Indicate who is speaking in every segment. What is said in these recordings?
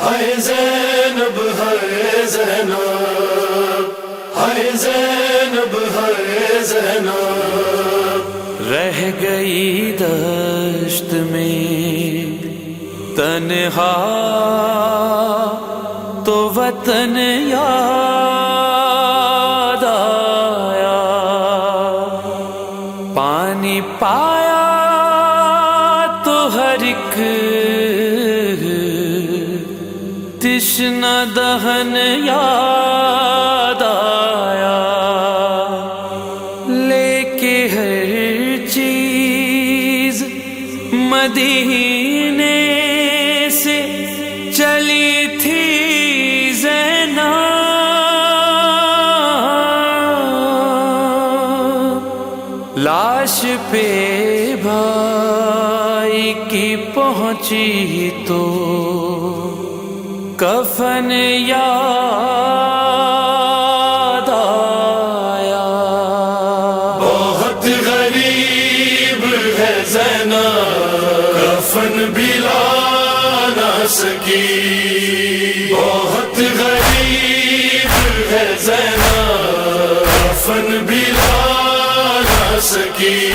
Speaker 1: ہائے زینب ہائے زینب ہائے زینب ہائے زینب۔
Speaker 2: رہ گئی دشت میں تنہا تو وطن یاد آیا۔ پانی پایا تو ہر ایک تشنا دہن یاد آیا۔ لے کے ہر چیز مدینے سے چلی تھی زینا۔ لاش پہ بھائی کی پہنچی تو کفن یاد آیا۔
Speaker 1: بہت غریب ہے زینب، کفن بلا نہ سکی۔ بہت غریب ہے زینب، کفن بلا نہ سکی۔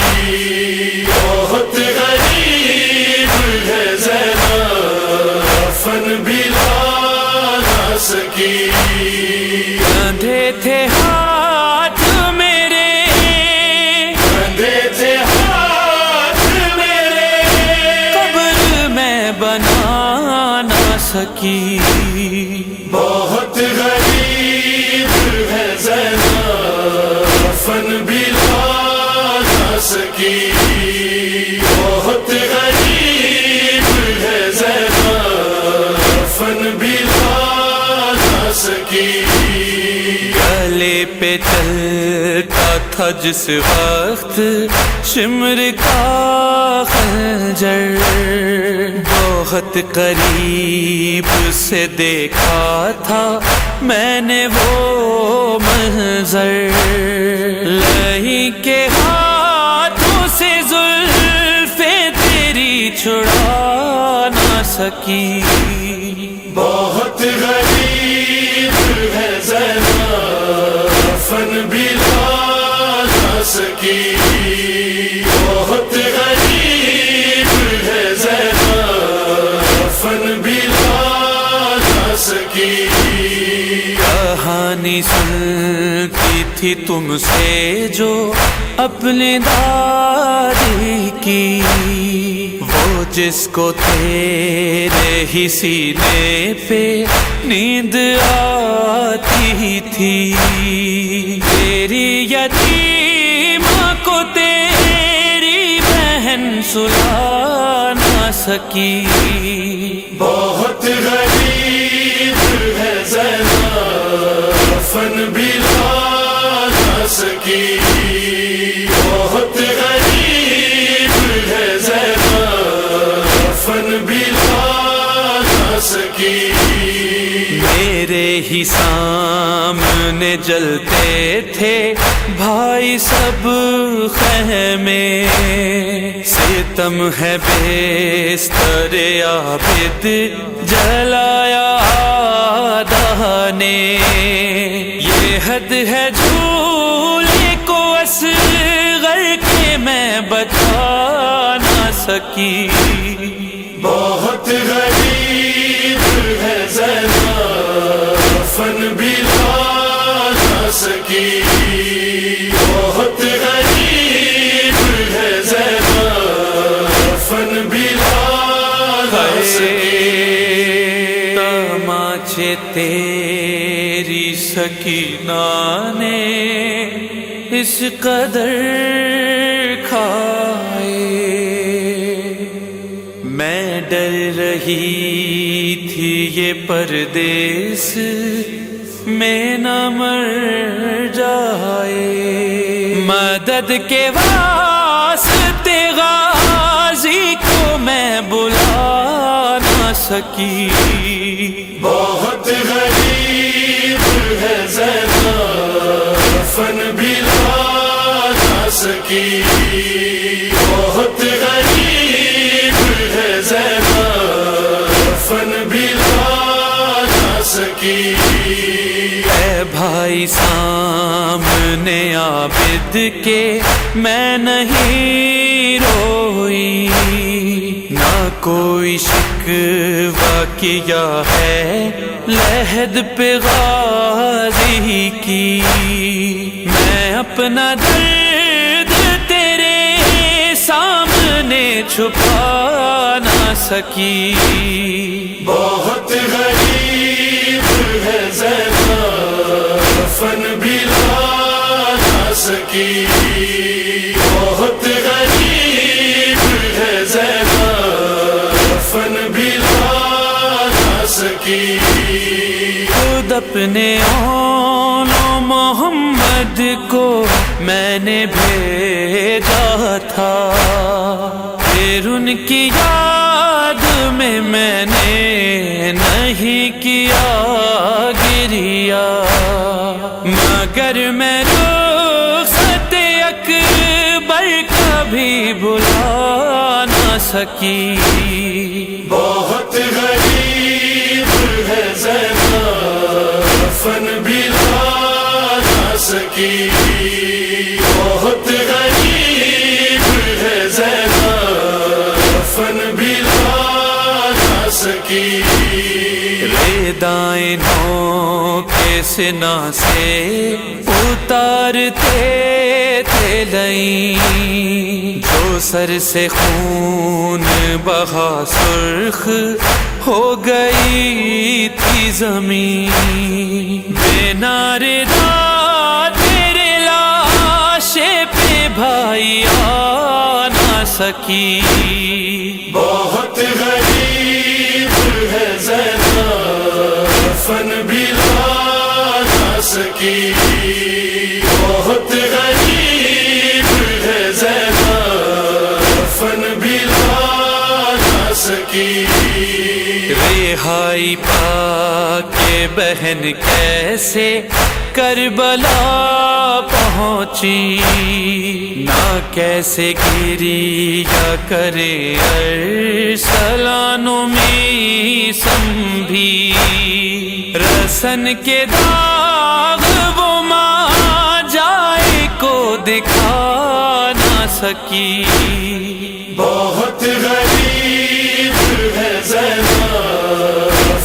Speaker 2: بنا نہ سکی۔
Speaker 1: بہت غریب ہے زینب فن بلا نہ سکی۔ بہت غریب ہے زینب فن بلا نہ سکی۔
Speaker 2: گلے پہ چلتا تھا جس وقت شمر کا خنجر۔ بہت قریب سے دیکھا تھا میں نے وہ منظر لہی کے ہاتھوں سے زلفے تیری چھڑا نہ سکی۔
Speaker 1: بہت غریب ہے زینب فن بلا نہ سکی۔
Speaker 2: کہانی سنتی تھی تم سے جو اپنے دادی کی۔ وہ جس کو تیرے ہی سینے پہ نیند آتی تھی۔ تیری یتیم کو تیری بہن سلا نہ سکی۔
Speaker 1: بہت زینب فن بلا نہ سکی۔ بہت غریب ہے زینب فن بلا نہ سکی۔
Speaker 2: میرے ہی سامنے جلتے تھے۔ بھائی سب خیمے۔ ستم ہے بیستر عابد۔ جلایا دہنے یہ حد ہے جھولے کو اصغر کے میں بتا نہ سکی۔
Speaker 1: بہت غریب ہے زینب فن بلا نہ سکی۔
Speaker 2: تیری سکینہ نے اس قدر کھائے۔ میں ڈر رہی تھی یہ پردیس میں نہ مر جائے۔ مدد کے واسطے غازی کو میں بلا نہ سکی۔
Speaker 1: بہت بھی بھائی، سامنے
Speaker 2: عابد کے میں نہیں روئی۔ نہ کوئی شک کیا ہے، لہد پہ غازی کی۔ میں اپنا دل چھپا نہ سکی۔
Speaker 1: بہت غریب ہے زینا فن بھی لا نہ سکی۔ بہت غریب ہے زینا فن بھی لا نہ سکی۔
Speaker 2: خود اپنے اون و محمد کو میں نے بھیجا تھا۔ پھر ان کی یاد میں میں نے نہیں کیا گریا۔ مگر میں رخصت اکبر کبھی بلا نہ سکی۔
Speaker 1: بہت غریب ہے زینا فن بھی لا نہ سکی۔ نہ
Speaker 2: نو کے سنا سے اتارتے تھے لئی جو سر سے خون بہا سرخ ہو گئی تھی زمین۔ بے نارے تیرے لاشے پہ بھائی آ
Speaker 1: نہ سکی
Speaker 2: رہائی پا کے بہن کیسے کربلا پہنچی؟ نہ کیسے گری یا کرے ارسلانوں میں سمبھی رسن کے داغ وہ ماں جائے کو دکھا نہ سکی؟
Speaker 1: بہت غریب ہے زینا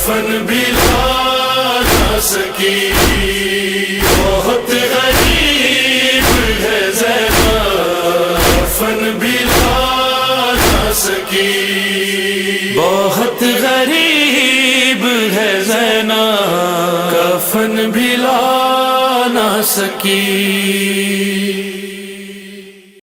Speaker 1: فن بھی لا نہ سکی۔ بہت غریب ہے زینا فن بھی لا نہ سکی۔ بہت غریب ہے زینا۔ کفن بھی لا نہ سکی۔